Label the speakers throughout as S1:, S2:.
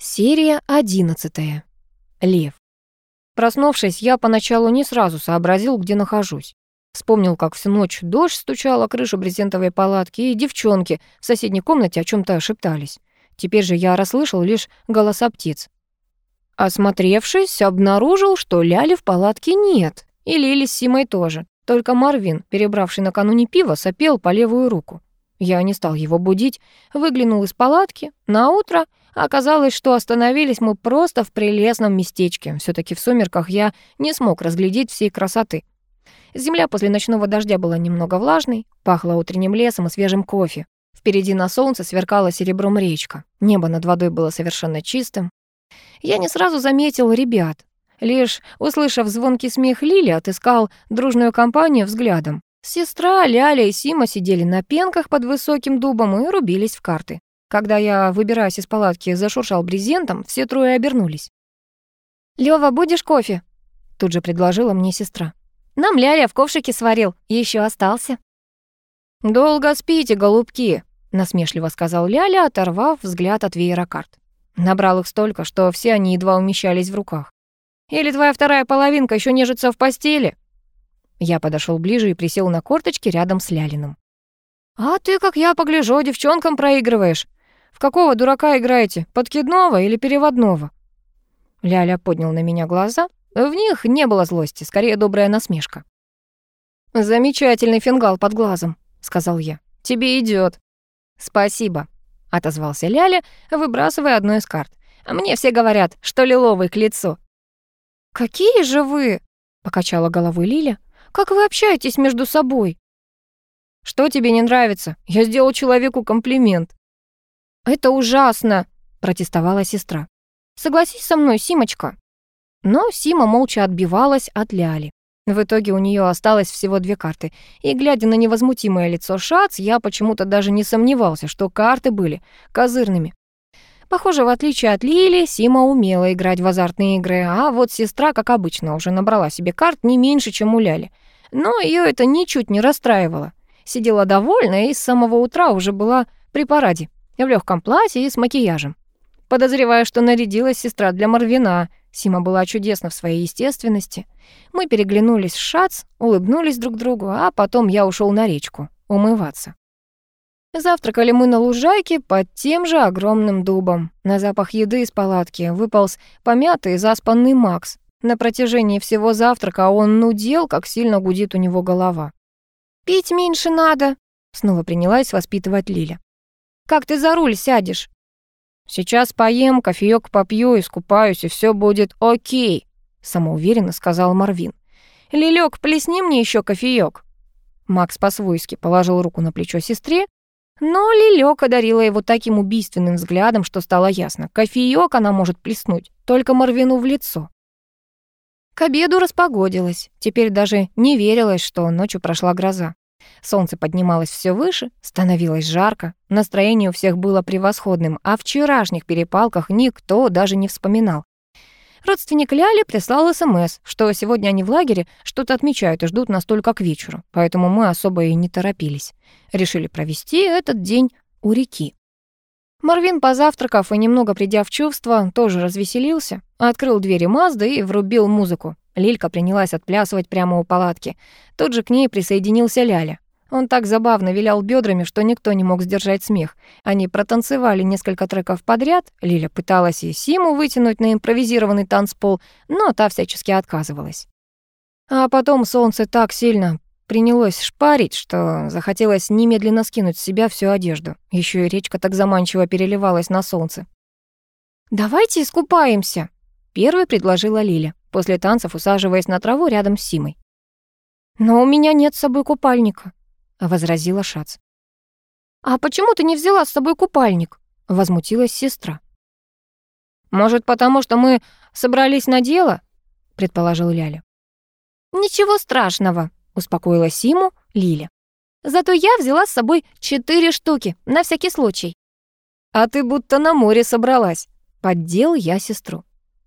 S1: Серия одиннадцатая. Лев. Проснувшись, я поначалу не сразу сообразил, где нахожусь. Вспомнил, как всю ночь дождь стучал о крышу брезентовой палатки, и девчонки в соседней комнате о чем то шептались. Теперь же я расслышал лишь голоса птиц. Осмотревшись, обнаружил, что Ляли в палатке нет, и Лили с Симой тоже. Только Марвин, перебравший накануне пива, сопел по левую руку. Я не стал его будить, выглянул из палатки. На утро оказалось, что остановились мы просто в прелестном местечке. все таки в сумерках я не смог разглядеть всей красоты. Земля после ночного дождя была немного влажной, пахло утренним лесом и свежим кофе. Впереди на солнце сверкала серебром речка. Небо над водой было совершенно чистым. Я не сразу заметил ребят. Лишь услышав звонкий смех Лили, отыскал дружную компанию взглядом. Сестра, Ляля и Сима сидели на пенках под высоким дубом и рубились в карты. Когда я, выбираясь из палатки, зашуршал брезентом, все трое обернулись. «Лёва, будешь кофе?» Тут же предложила мне сестра. «Нам Ляля в ковшике сварил, еще остался». «Долго спите, голубки», — насмешливо сказал Ляля, оторвав взгляд от веера карт. Набрал их столько, что все они едва умещались в руках. «Или твоя вторая половинка еще нежится в постели?» Я подошел ближе и присел на корточки рядом с Лялиным. «А ты, как я погляжу, девчонкам проигрываешь. В какого дурака играете, подкидного или переводного?» Ляля поднял на меня глаза. В них не было злости, скорее добрая насмешка. «Замечательный фингал под глазом», — сказал я. «Тебе идет. «Спасибо», — отозвался Ляля, выбрасывая одну из карт. «Мне все говорят, что лиловый к лицу». «Какие же вы?» — покачала головой Лиля. Как вы общаетесь между собой?» «Что тебе не нравится? Я сделал человеку комплимент». «Это ужасно», — протестовала сестра. «Согласись со мной, Симочка». Но Сима молча отбивалась от Ляли. В итоге у нее осталось всего две карты, и, глядя на невозмутимое лицо Шац, я почему-то даже не сомневался, что карты были козырными. Похоже, в отличие от Лили, Сима умела играть в азартные игры, а вот сестра, как обычно, уже набрала себе карт не меньше, чем у Ляли. Но ее это ничуть не расстраивало. Сидела довольна и с самого утра уже была при параде, в легком платье и с макияжем. Подозревая, что нарядилась сестра для Марвина, Сима была чудесна в своей естественности. Мы переглянулись в шац, улыбнулись друг другу, а потом я ушел на речку умываться. Завтракали мы на лужайке под тем же огромным дубом. На запах еды из палатки выполз помятый заспанный Макс. На протяжении всего завтрака он нудел, как сильно гудит у него голова. «Пить меньше надо», — снова принялась воспитывать Лиля. «Как ты за руль сядешь?» «Сейчас поем, кофеёк попью, искупаюсь, и все будет окей», — самоуверенно сказал Марвин. «Лилёк, плесни мне еще кофеёк». Макс по-свойски положил руку на плечо сестре, но Лилёк одарила его таким убийственным взглядом, что стало ясно. Кофеёк она может плеснуть, только Марвину в лицо. К обеду распогодилось. Теперь даже не верилось, что ночью прошла гроза. Солнце поднималось все выше, становилось жарко, настроение у всех было превосходным, а вчерашних перепалках никто даже не вспоминал. Родственник Ляли прислал СМС, что сегодня они в лагере что-то отмечают и ждут нас только к вечеру, поэтому мы особо и не торопились. Решили провести этот день у реки. Марвин, позавтракав и немного придя в чувство, тоже развеселился, открыл двери Мазды и врубил музыку. Лилька принялась отплясывать прямо у палатки. Тут же к ней присоединился Ляля. Он так забавно вилял бедрами, что никто не мог сдержать смех. Они протанцевали несколько треков подряд. Лиля пыталась и Симу вытянуть на импровизированный танцпол, но та всячески отказывалась. А потом солнце так сильно принялось шпарить, что захотелось немедленно скинуть с себя всю одежду. Еще и речка так заманчиво переливалась на солнце. «Давайте искупаемся», — первой предложила Лиля, после танцев усаживаясь на траву рядом с Симой. «Но у меня нет с собой купальника», — возразила Шац. «А почему ты не взяла с собой купальник?» — возмутилась сестра. «Может, потому что мы собрались на дело?» — предположил Ляля. «Ничего страшного», — успокоила Симу Лиля. «Зато я взяла с собой четыре штуки, на всякий случай». «А ты будто на море собралась», — поддел я сестру.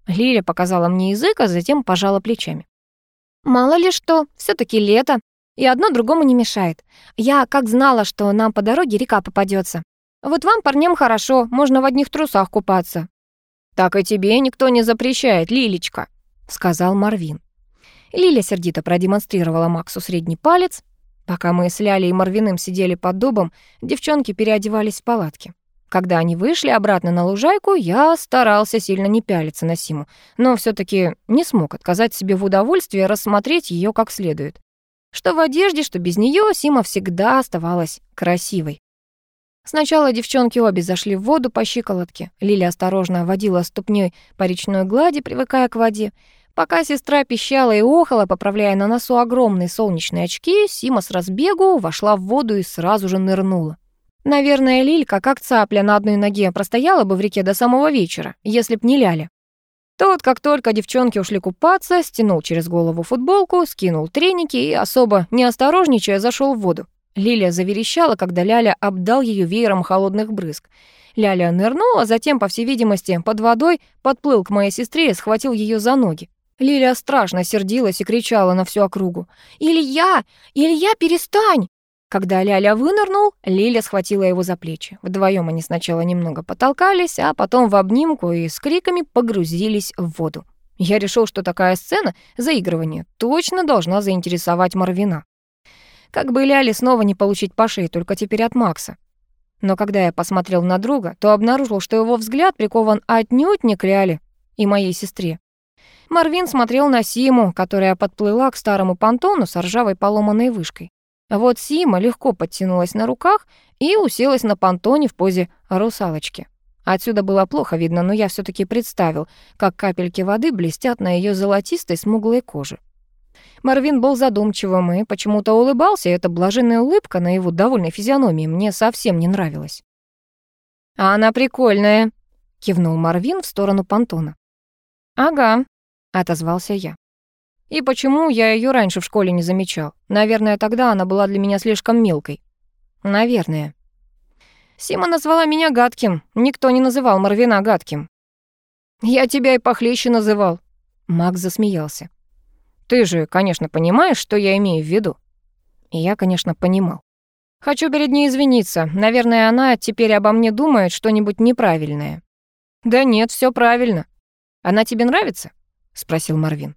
S1: Лиля показала мне язык, а затем пожала плечами. «Мало ли что, все таки лето, и одно другому не мешает. Я как знала, что нам по дороге река попадется. Вот вам, парням, хорошо, можно в одних трусах купаться». «Так и тебе никто не запрещает, Лилечка», — сказал Марвин. Лиля сердито продемонстрировала Максу средний палец. Пока мы с Лялей и Марвиным сидели под дубом, девчонки переодевались в палатке. Когда они вышли обратно на лужайку, я старался сильно не пялиться на Симу, но все таки не смог отказать себе в удовольствии рассмотреть ее как следует. Что в одежде, что без нее Сима всегда оставалась красивой. Сначала девчонки обе зашли в воду по щиколотке. Лиля осторожно водила ступней по речной глади, привыкая к воде. Пока сестра пищала и охала, поправляя на носу огромные солнечные очки, Сима с разбегу вошла в воду и сразу же нырнула. Наверное, Лилька, как цапля на одной ноге, простояла бы в реке до самого вечера, если б не Ляля. Тот, как только девчонки ушли купаться, стянул через голову футболку, скинул треники и, особо неосторожничая, зашел в воду. Лилия заверещала, когда Ляля обдал ее веером холодных брызг. Ляля нырнула, затем, по всей видимости, под водой подплыл к моей сестре и схватил ее за ноги. Лилия страшно сердилась и кричала на всю округу. «Илья! Илья, перестань!» Когда Ляля вынырнул, Лиля схватила его за плечи. Вдвоем они сначала немного потолкались, а потом в обнимку и с криками погрузились в воду. Я решил, что такая сцена, заигрывание, точно должна заинтересовать Марвина. Как бы Ляле снова не получить по шее, только теперь от Макса. Но когда я посмотрел на друга, то обнаружил, что его взгляд прикован отнюдь не к Ляле и моей сестре. Марвин смотрел на Симу, которая подплыла к старому понтону с ржавой поломанной вышкой. Вот Сима легко подтянулась на руках и уселась на понтоне в позе русалочки. Отсюда было плохо видно, но я все таки представил, как капельки воды блестят на ее золотистой смуглой коже. Марвин был задумчивым и почему-то улыбался, и эта блаженная улыбка на его довольной физиономии мне совсем не нравилась. «А она прикольная», — кивнул Марвин в сторону понтона. «Ага», — отозвался я. И почему я ее раньше в школе не замечал? Наверное, тогда она была для меня слишком мелкой. Наверное. Сима назвала меня гадким. Никто не называл Марвина гадким. Я тебя и похлеще называл. Макс засмеялся. Ты же, конечно, понимаешь, что я имею в виду. И я, конечно, понимал. Хочу перед ней извиниться. Наверное, она теперь обо мне думает что-нибудь неправильное. Да нет, все правильно. Она тебе нравится? Спросил Марвин.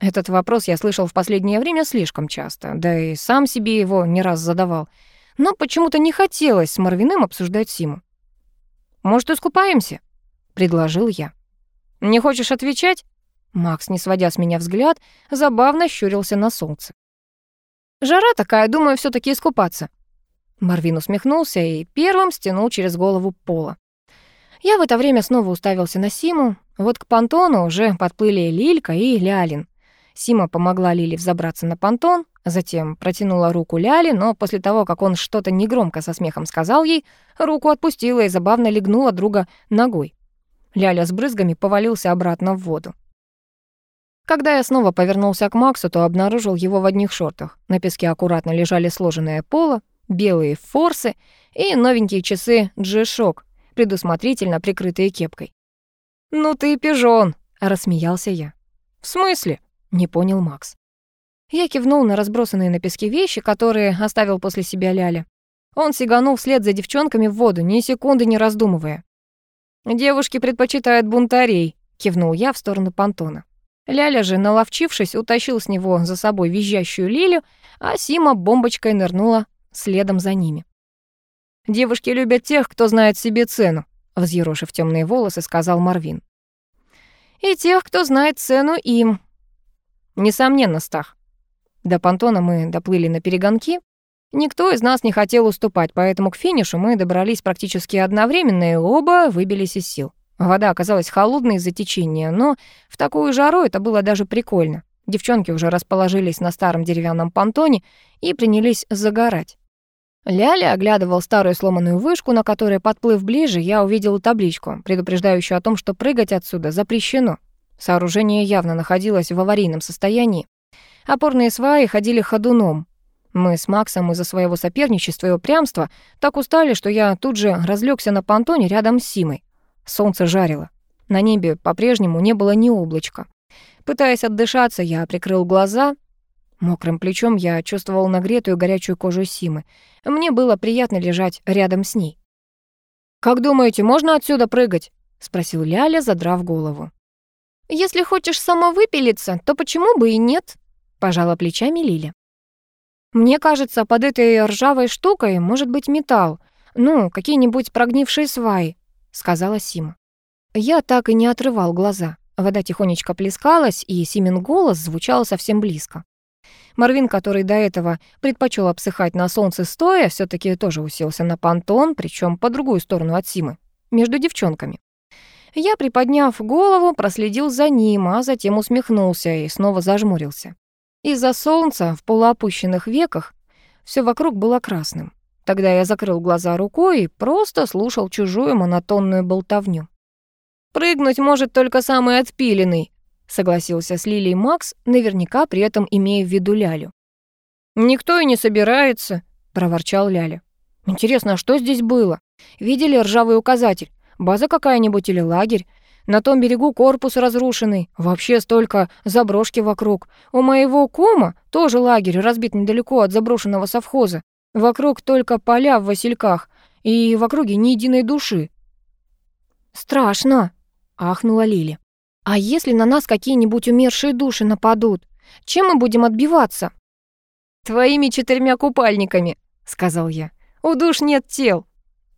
S1: Этот вопрос я слышал в последнее время слишком часто, да и сам себе его не раз задавал. Но почему-то не хотелось с Марвиным обсуждать Симу. «Может, искупаемся?» — предложил я. «Не хочешь отвечать?» Макс, не сводя с меня взгляд, забавно щурился на солнце. «Жара такая, думаю, все таки искупаться». Марвин усмехнулся и первым стянул через голову пола. Я в это время снова уставился на Симу. Вот к понтону уже подплыли Лилька и Лялин. Сима помогла Лиле взобраться на понтон, затем протянула руку Ляле, но после того, как он что-то негромко со смехом сказал ей, руку отпустила и забавно легнула друга ногой. Ляля с брызгами повалился обратно в воду. Когда я снова повернулся к Максу, то обнаружил его в одних шортах. На песке аккуратно лежали сложенное поло, белые форсы и новенькие часы G-Shock, предусмотрительно прикрытые кепкой. «Ну ты пижон!» — рассмеялся я. «В смысле?» Не понял Макс. Я кивнул на разбросанные на песке вещи, которые оставил после себя Ляля. Он сиганул вслед за девчонками в воду, ни секунды не раздумывая. «Девушки предпочитают бунтарей», — кивнул я в сторону понтона. Ляля же, наловчившись, утащил с него за собой визжащую Лилю, а Сима бомбочкой нырнула следом за ними. «Девушки любят тех, кто знает себе цену», — взъерошив темные волосы, сказал Марвин. «И тех, кто знает цену им», Несомненно, Стах. До понтона мы доплыли на перегонки. Никто из нас не хотел уступать, поэтому к финишу мы добрались практически одновременно и оба выбились из сил. Вода оказалась холодной из-за течения, но в такую жару это было даже прикольно. Девчонки уже расположились на старом деревянном понтоне и принялись загорать. Ляля оглядывал старую сломанную вышку, на которой, подплыв ближе, я увидел табличку, предупреждающую о том, что прыгать отсюда запрещено. Сооружение явно находилось в аварийном состоянии. Опорные сваи ходили ходуном. Мы с Максом из-за своего соперничества и упрямства так устали, что я тут же разлегся на понтоне рядом с Симой. Солнце жарило. На небе по-прежнему не было ни облачка. Пытаясь отдышаться, я прикрыл глаза. Мокрым плечом я чувствовал нагретую горячую кожу Симы. Мне было приятно лежать рядом с ней. «Как думаете, можно отсюда прыгать?» — спросил Ляля, задрав голову. «Если хочешь самовыпилиться, то почему бы и нет?» — пожала плечами Лиля. «Мне кажется, под этой ржавой штукой может быть металл, ну, какие-нибудь прогнившие сваи», — сказала Сима. Я так и не отрывал глаза. Вода тихонечко плескалась, и Симин голос звучал совсем близко. Марвин, который до этого предпочел обсыхать на солнце стоя, все таки тоже уселся на понтон, причем по другую сторону от Симы, между девчонками. Я, приподняв голову, проследил за ним, а затем усмехнулся и снова зажмурился. Из-за солнца в полуопущенных веках все вокруг было красным. Тогда я закрыл глаза рукой и просто слушал чужую монотонную болтовню. «Прыгнуть может только самый отпиленный», — согласился с Лилией Макс, наверняка при этом имея в виду Лялю. «Никто и не собирается», — проворчал Ляля. «Интересно, а что здесь было? Видели ржавый указатель? База какая-нибудь или лагерь? На том берегу корпус разрушенный. Вообще столько заброшки вокруг. У моего кома тоже лагерь, разбит недалеко от заброшенного совхоза. Вокруг только поля в васильках, и в округе ни единой души. «Страшно!» — ахнула Лили. «А если на нас какие-нибудь умершие души нападут? Чем мы будем отбиваться?» «Твоими четырьмя купальниками», — сказал я. «У душ нет тел».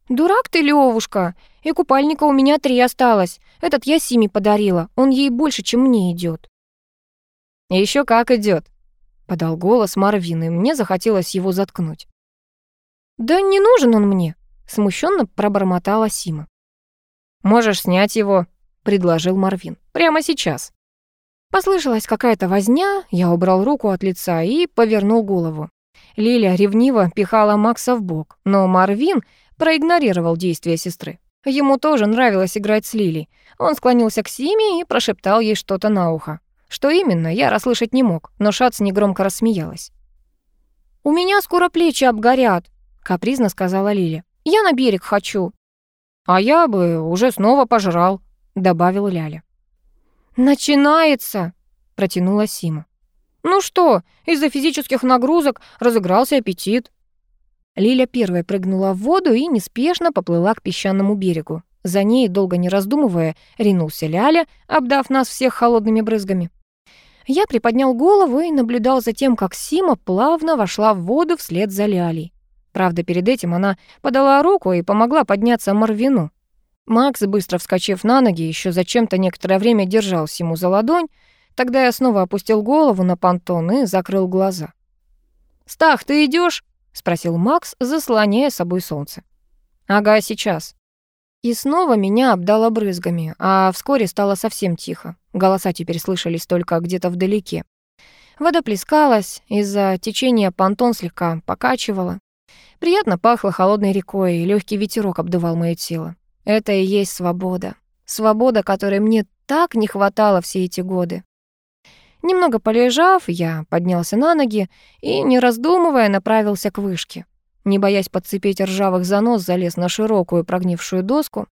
S1: «Дурак ты, Левушка! И купальника у меня три осталось. Этот я Симе подарила. Он ей больше, чем мне идет. Еще как идет, подал голос Марвин, и мне захотелось его заткнуть. «Да не нужен он мне», — смущенно пробормотала Сима. «Можешь снять его», — предложил Марвин. «Прямо сейчас». Послышалась какая-то возня, я убрал руку от лица и повернул голову. Лиля ревниво пихала Макса в бок, но Марвин проигнорировал действия сестры. Ему тоже нравилось играть с Лилей. Он склонился к Симе и прошептал ей что-то на ухо. Что именно, я расслышать не мог, но Шац негромко рассмеялась. «У меня скоро плечи обгорят», — капризно сказала Лиля. «Я на берег хочу». «А я бы уже снова пожрал», — добавил Ляля. «Начинается», — протянула Сима. «Ну что, из-за физических нагрузок разыгрался аппетит». Лиля первая прыгнула в воду и неспешно поплыла к песчаному берегу. За ней, долго не раздумывая, ринулся Ляля, обдав нас всех холодными брызгами. Я приподнял голову и наблюдал за тем, как Сима плавно вошла в воду вслед за Лялей. Правда, перед этим она подала руку и помогла подняться Марвину. Макс, быстро вскочив на ноги, еще зачем-то некоторое время держал Симу за ладонь. Тогда я снова опустил голову на понтон и закрыл глаза. «Стах, ты идешь? — спросил Макс, заслоняя собой солнце. «Ага, сейчас». И снова меня обдало брызгами, а вскоре стало совсем тихо. Голоса теперь слышались только где-то вдалеке. Вода плескалась, из-за течения понтон слегка покачивала. Приятно пахло холодной рекой, и легкий ветерок обдувал мое тело. Это и есть свобода. Свобода, которой мне так не хватало все эти годы. Немного полежав, я поднялся на ноги и, не раздумывая, направился к вышке. Не боясь подцепить ржавых занос, залез на широкую прогнившую доску.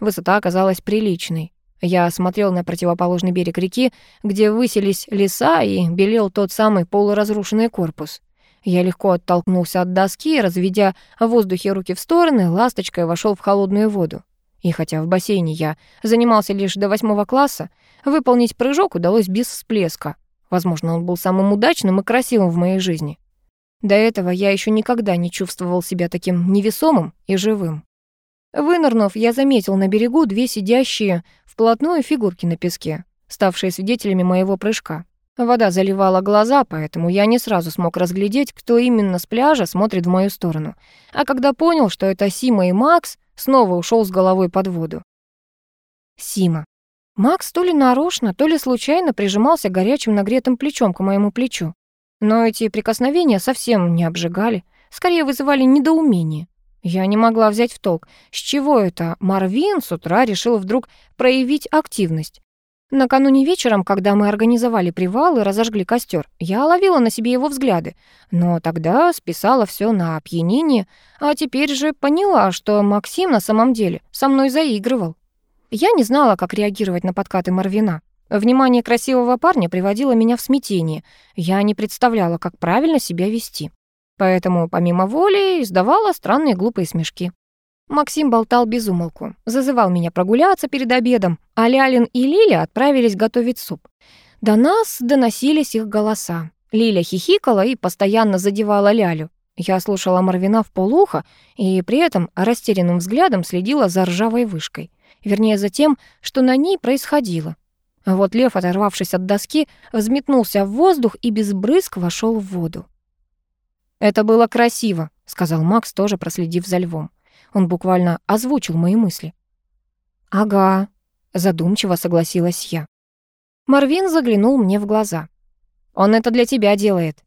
S1: Высота оказалась приличной. Я смотрел на противоположный берег реки, где высились леса и белел тот самый полуразрушенный корпус. Я легко оттолкнулся от доски, разведя в воздухе руки в стороны, ласточкой вошел в холодную воду. И хотя в бассейне я занимался лишь до восьмого класса, выполнить прыжок удалось без всплеска. Возможно, он был самым удачным и красивым в моей жизни. До этого я еще никогда не чувствовал себя таким невесомым и живым. Вынырнув, я заметил на берегу две сидящие вплотную фигурки на песке, ставшие свидетелями моего прыжка. Вода заливала глаза, поэтому я не сразу смог разглядеть, кто именно с пляжа смотрит в мою сторону. А когда понял, что это Сима и Макс, снова ушел с головой под воду. Сима. Макс то ли нарочно, то ли случайно прижимался горячим нагретым плечом к моему плечу. Но эти прикосновения совсем не обжигали, скорее вызывали недоумение. Я не могла взять в толк, с чего это Марвин с утра решил вдруг проявить активность. Накануне вечером, когда мы организовали привал и разожгли костер, я ловила на себе его взгляды, но тогда списала все на опьянение, а теперь же поняла, что Максим на самом деле со мной заигрывал. Я не знала, как реагировать на подкаты Марвина. Внимание красивого парня приводило меня в смятение. Я не представляла, как правильно себя вести. Поэтому, помимо воли, издавала странные глупые смешки. Максим болтал без умолку, зазывал меня прогуляться перед обедом, а Лялин и Лиля отправились готовить суп. До нас доносились их голоса. Лиля хихикала и постоянно задевала Лялю. Я слушала Марвина в полухо и при этом растерянным взглядом следила за ржавой вышкой. Вернее, за тем, что на ней происходило. Вот лев, оторвавшись от доски, взметнулся в воздух и без брызг вошел в воду. «Это было красиво», — сказал Макс, тоже проследив за львом. Он буквально озвучил мои мысли. «Ага», — задумчиво согласилась я. Марвин заглянул мне в глаза. «Он это для тебя делает».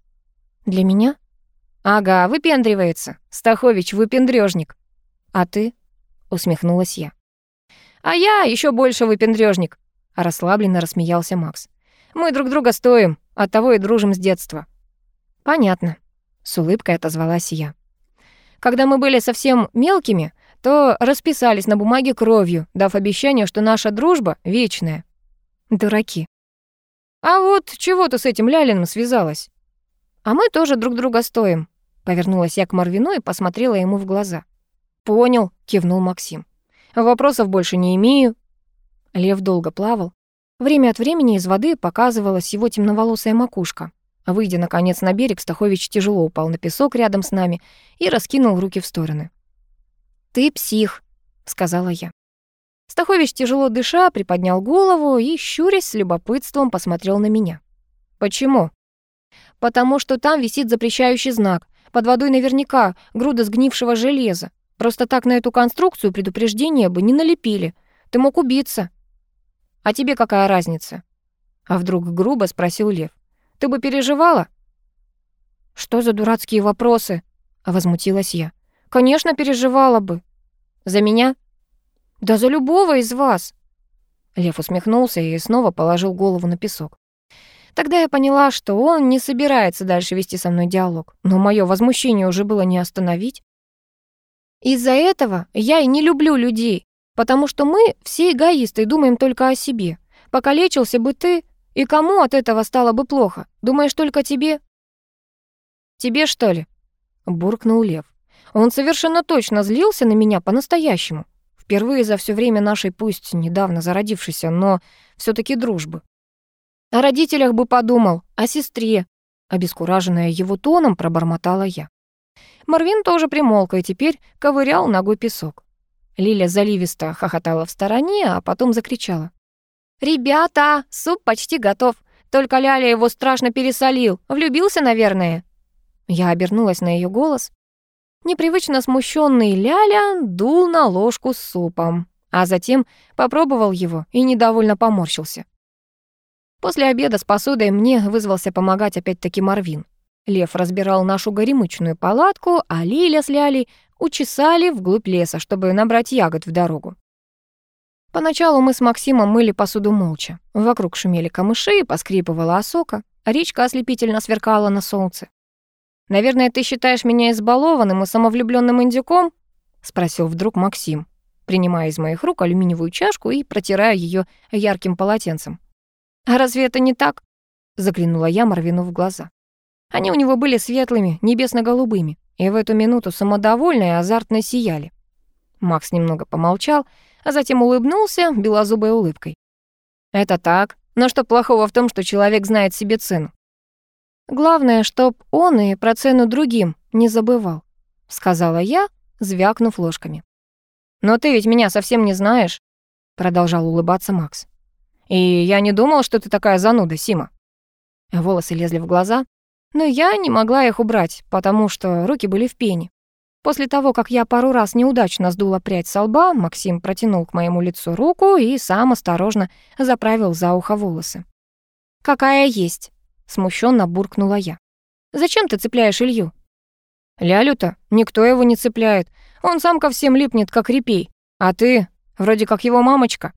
S1: «Для меня?» «Ага, выпендривается. Стахович выпендрёжник». «А ты?» — усмехнулась я. «А я еще больше выпендрёжник», — расслабленно рассмеялся Макс. «Мы друг друга стоим, оттого и дружим с детства». «Понятно», — с улыбкой отозвалась я. «Когда мы были совсем мелкими, то расписались на бумаге кровью, дав обещание, что наша дружба вечная». «Дураки». «А вот чего ты с этим Лялиным связалась?» «А мы тоже друг друга стоим», — повернулась я к Марвину и посмотрела ему в глаза. «Понял», — кивнул Максим. «Вопросов больше не имею». Лев долго плавал. Время от времени из воды показывалась его темноволосая макушка. Выйдя, наконец, на берег, Стахович тяжело упал на песок рядом с нами и раскинул руки в стороны. «Ты псих», — сказала я. Стахович, тяжело дыша, приподнял голову и, щурясь с любопытством, посмотрел на меня. «Почему?» потому что там висит запрещающий знак. Под водой наверняка груда сгнившего железа. Просто так на эту конструкцию предупреждения бы не налепили. Ты мог убиться. А тебе какая разница? А вдруг грубо спросил Лев. Ты бы переживала? Что за дурацкие вопросы? Возмутилась я. Конечно, переживала бы. За меня? Да за любого из вас. Лев усмехнулся и снова положил голову на песок. Тогда я поняла, что он не собирается дальше вести со мной диалог, но мое возмущение уже было не остановить. Из-за этого я и не люблю людей, потому что мы все эгоисты и думаем только о себе. Покалечился бы ты, и кому от этого стало бы плохо? Думаешь только тебе? Тебе, что ли? буркнул Лев. Он совершенно точно злился на меня по-настоящему. Впервые за все время нашей, пусть недавно зародившейся, но все таки дружбы. О родителях бы подумал, о сестре. Обескураженная его тоном, пробормотала я. Марвин тоже примолк и теперь ковырял ногой песок. Лиля заливисто хохотала в стороне, а потом закричала. «Ребята, суп почти готов. Только Ляля его страшно пересолил. Влюбился, наверное». Я обернулась на ее голос. Непривычно смущенный Ляля дул на ложку с супом, а затем попробовал его и недовольно поморщился. После обеда с посудой мне вызвался помогать опять-таки Марвин. Лев разбирал нашу горемычную палатку, а Лиля с Лялей учесали вглубь леса, чтобы набрать ягод в дорогу. Поначалу мы с Максимом мыли посуду молча. Вокруг шумели камыши, поскрипывала осока, а речка ослепительно сверкала на солнце. «Наверное, ты считаешь меня избалованным и самовлюбленным индюком?» — спросил вдруг Максим, принимая из моих рук алюминиевую чашку и протирая ее ярким полотенцем. «А разве это не так?» — заглянула я Марвину в глаза. Они у него были светлыми, небесно-голубыми, и в эту минуту самодовольно и азартно сияли. Макс немного помолчал, а затем улыбнулся белозубой улыбкой. «Это так. Но что плохого в том, что человек знает себе цену?» «Главное, чтоб он и про цену другим не забывал», — сказала я, звякнув ложками. «Но ты ведь меня совсем не знаешь», — продолжал улыбаться Макс. И я не думал, что ты такая зануда, Сима. Волосы лезли в глаза, но я не могла их убрать, потому что руки были в пене. После того, как я пару раз неудачно сдула прядь со лба, Максим протянул к моему лицу руку и сам осторожно заправил за ухо волосы. «Какая есть?» — смущенно буркнула я. «Зачем ты цепляешь Илью?» «Лялю-то никто его не цепляет. Он сам ко всем липнет, как репей. А ты вроде как его мамочка».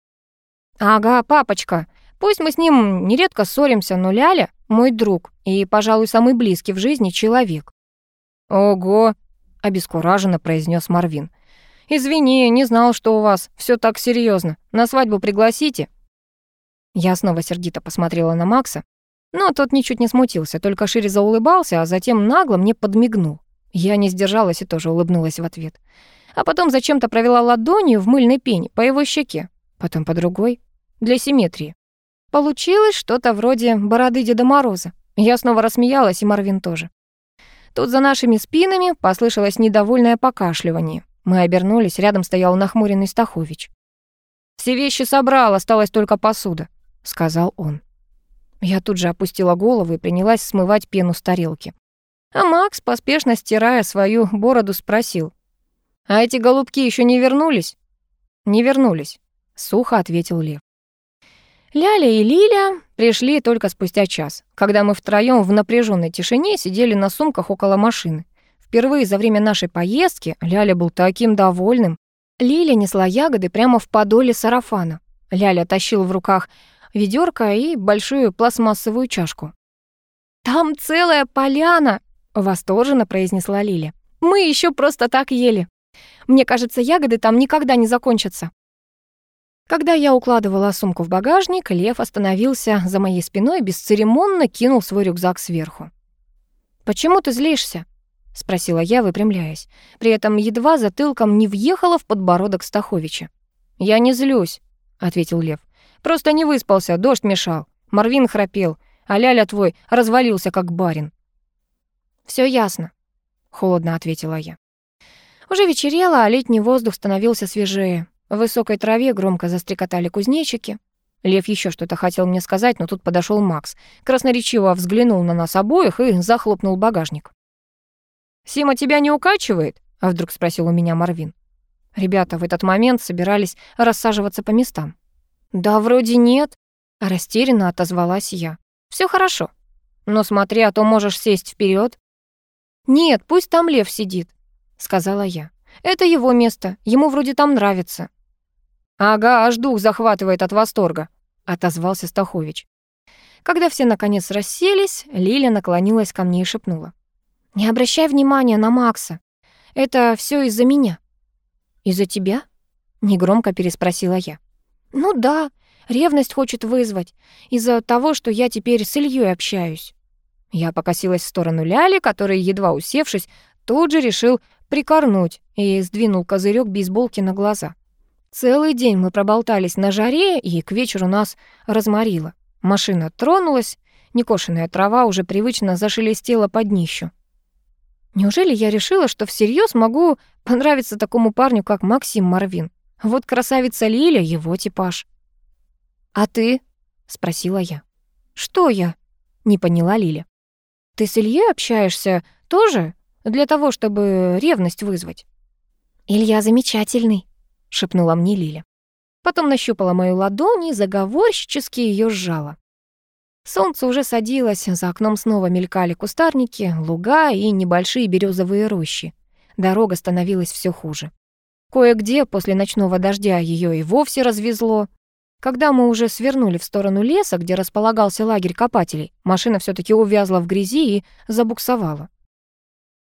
S1: «Ага, папочка. Пусть мы с ним нередко ссоримся, но Ляля — мой друг и, пожалуй, самый близкий в жизни человек». «Ого!» — обескураженно произнес Марвин. «Извини, не знал, что у вас все так серьезно. На свадьбу пригласите?» Я снова сердито посмотрела на Макса, но тот ничуть не смутился, только шире заулыбался, а затем нагло мне подмигнул. Я не сдержалась и тоже улыбнулась в ответ. а потом зачем-то провела ладонью в мыльной пене по его щеке, потом по другой, для симметрии. Получилось что-то вроде бороды Деда Мороза. Я снова рассмеялась, и Марвин тоже. Тут за нашими спинами послышалось недовольное покашливание. Мы обернулись, рядом стоял нахмуренный Стахович. «Все вещи собрал, осталась только посуда», — сказал он. Я тут же опустила голову и принялась смывать пену с тарелки. А Макс, поспешно стирая свою бороду, спросил. «А эти голубки еще не вернулись?» «Не вернулись», — сухо ответил Лев. Ляля и Лиля пришли только спустя час, когда мы втроём в напряженной тишине сидели на сумках около машины. Впервые за время нашей поездки Ляля был таким довольным. Лиля несла ягоды прямо в подоле сарафана. Ляля тащил в руках ведерко и большую пластмассовую чашку. «Там целая поляна!» — восторженно произнесла Лиля. «Мы еще просто так ели. Мне кажется, ягоды там никогда не закончатся». Когда я укладывала сумку в багажник, Лев остановился за моей спиной и бесцеремонно кинул свой рюкзак сверху. «Почему ты злишься?» — спросила я, выпрямляясь. При этом едва затылком не въехала в подбородок Стаховича. «Я не злюсь», — ответил Лев. Просто не выспался, дождь мешал. Марвин храпел, а Ляля твой развалился, как барин». Все ясно», — холодно ответила я. Уже вечерело, а летний воздух становился свежее. В высокой траве громко застрекотали кузнечики. Лев еще что-то хотел мне сказать, но тут подошел Макс. Красноречиво взглянул на нас обоих и захлопнул багажник. «Сима тебя не укачивает?» — а вдруг спросил у меня Марвин. Ребята в этот момент собирались рассаживаться по местам. «Да вроде нет», — растерянно отозвалась я. Все хорошо. Но смотри, а то можешь сесть вперед. «Нет, пусть там лев сидит», — сказала я. «Это его место, ему вроде там нравится». «Ага, аж дух захватывает от восторга», — отозвался Стахович. Когда все наконец расселись, Лиля наклонилась ко мне и шепнула. «Не обращай внимания на Макса. Это все из-за меня». «Из-за тебя?» — негромко переспросила я. «Ну да, ревность хочет вызвать, из-за того, что я теперь с Ильей общаюсь». Я покосилась в сторону Ляли, который, едва усевшись, тут же решил прикорнуть и сдвинул козырек бейсболки на глаза. Целый день мы проболтались на жаре, и к вечеру нас разморило. Машина тронулась, некошенная трава уже привычно зашелестела под днищу. Неужели я решила, что всерьез могу понравиться такому парню, как Максим Марвин? Вот красавица Лиля — его типаж. «А ты?» — спросила я. «Что я?» — не поняла Лиля. «Ты с Ильей общаешься тоже для того, чтобы ревность вызвать?» «Илья замечательный», — шепнула мне Лиля. Потом нащупала мою ладонь и заговорщически ее сжала. Солнце уже садилось, за окном снова мелькали кустарники, луга и небольшие березовые рощи. Дорога становилась все хуже. Кое-где после ночного дождя ее и вовсе развезло. Когда мы уже свернули в сторону леса, где располагался лагерь копателей, машина все таки увязла в грязи и забуксовала.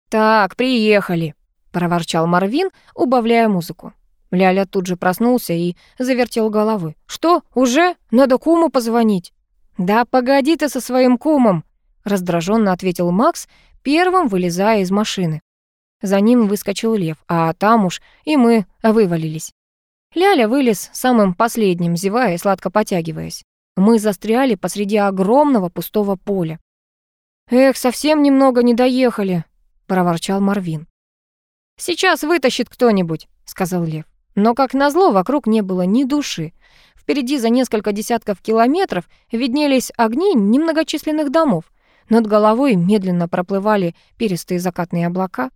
S1: «Так, приехали», — проворчал Марвин, убавляя музыку. Ляля тут же проснулся и завертел головой. «Что, уже? Надо куму позвонить». «Да погоди ты со своим кумом», — раздраженно ответил Макс, первым вылезая из машины. За ним выскочил лев, а там уж и мы вывалились. Ляля вылез самым последним, зевая и сладко потягиваясь. Мы застряли посреди огромного пустого поля. «Эх, совсем немного не доехали», — проворчал Марвин. «Сейчас вытащит кто-нибудь», — сказал Лев. Но, как назло, вокруг не было ни души. Впереди за несколько десятков километров виднелись огни немногочисленных домов. Над головой медленно проплывали перистые закатные облака.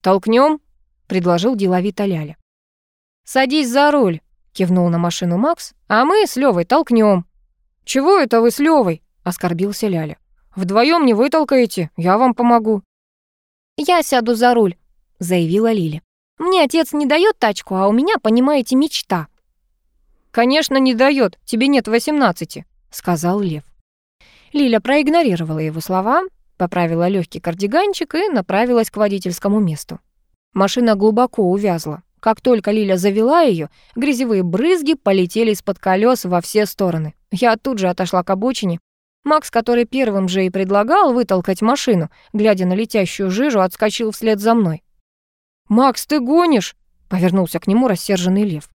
S1: «Толкнем?» — предложил деловито Ляля. «Садись за руль», — кивнул на машину Макс, «а мы с Левой толкнем». «Чего это вы с Левой? оскорбился Ляля. «Вдвоем не вытолкаете, я вам помогу».
S2: «Я сяду за руль», — заявила Лиля. «Мне отец не дает тачку, а у меня, понимаете, мечта».
S1: «Конечно, не дает, тебе нет восемнадцати», — сказал Лев. Лиля проигнорировала его слова, поправила легкий кардиганчик и направилась к водительскому месту. Машина глубоко увязла. Как только Лиля завела ее, грязевые брызги полетели из-под колес во все стороны. Я тут же отошла к обочине. Макс, который первым же и предлагал вытолкать машину, глядя на летящую жижу, отскочил вслед за мной. «Макс, ты гонишь?» — повернулся к нему рассерженный лев.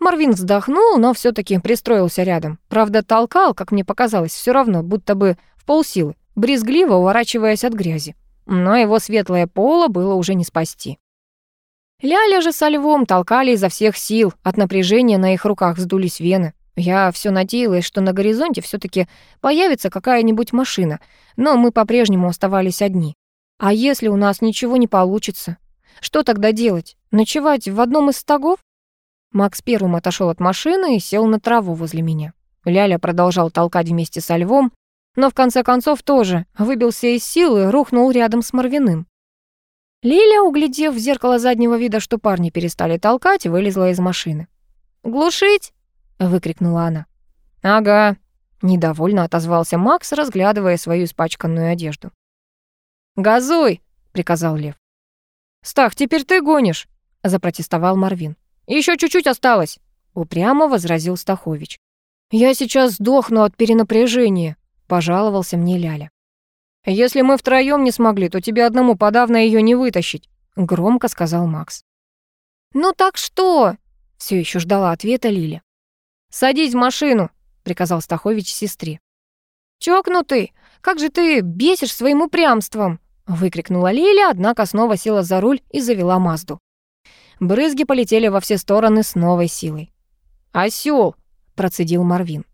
S1: Марвин вздохнул, но все таки пристроился рядом. Правда, толкал, как мне показалось, все равно, будто бы в полсилы, брезгливо уворачиваясь от грязи. Но его светлое поло было уже не спасти. Ляля же со львом толкали изо всех сил, от напряжения на их руках вздулись вены. Я все надеялась, что на горизонте все таки появится какая-нибудь машина, но мы по-прежнему оставались одни. А если у нас ничего не получится? Что тогда делать? Ночевать в одном из стогов? Макс первым отошел от машины и сел на траву возле меня. Ляля продолжал толкать вместе со львом, но в конце концов тоже выбился из сил и рухнул рядом с Марвиным. Лиля, углядев в зеркало заднего вида, что парни перестали толкать, вылезла из машины. «Глушить?» — выкрикнула она. «Ага», — недовольно отозвался Макс, разглядывая свою испачканную одежду. «Газуй!» — приказал Лев. «Стах, теперь ты гонишь!» — запротестовал Марвин. Еще чуть-чуть осталось!» — упрямо возразил Стахович. «Я сейчас сдохну от перенапряжения», — пожаловался мне Ляля. «Если мы втроём не смогли, то тебе одному подавно её не вытащить», — громко сказал Макс.
S2: «Ну так что?» — всё ещё ждала ответа Лиля.
S1: «Садись в машину», — приказал Стахович сестре.
S2: «Чокнутый, как же ты бесишь своим упрямством!» — выкрикнула Лиля, однако снова села за руль и завела Мазду. Брызги полетели во все стороны с новой силой.
S1: «Осёл!» — процедил Марвин.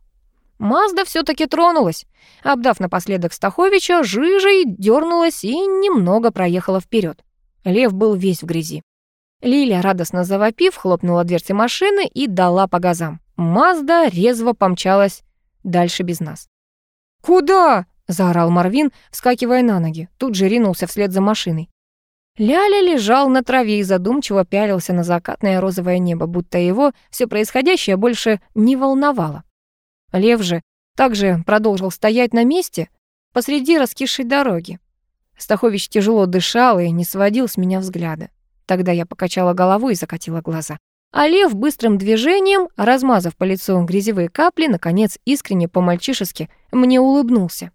S2: Мазда все таки тронулась. Обдав напоследок Стаховича, жижей дернулась и немного проехала вперед. Лев был весь в грязи. Лиля, радостно завопив, хлопнула дверцы машины и дала по газам. Мазда резво помчалась дальше без нас.
S1: «Куда?» — заорал Марвин, вскакивая на ноги. Тут же ринулся вслед за машиной.
S2: Ляля лежал на траве и задумчиво пялился на закатное розовое небо, будто его все происходящее больше не волновало. Лев же также продолжил стоять на месте посреди раскисшей дороги. Стахович тяжело дышал и не сводил с меня взгляда. Тогда я покачала головой и закатила глаза. А лев быстрым движением, размазав по лицу грязевые капли, наконец искренне по-мальчишески мне улыбнулся.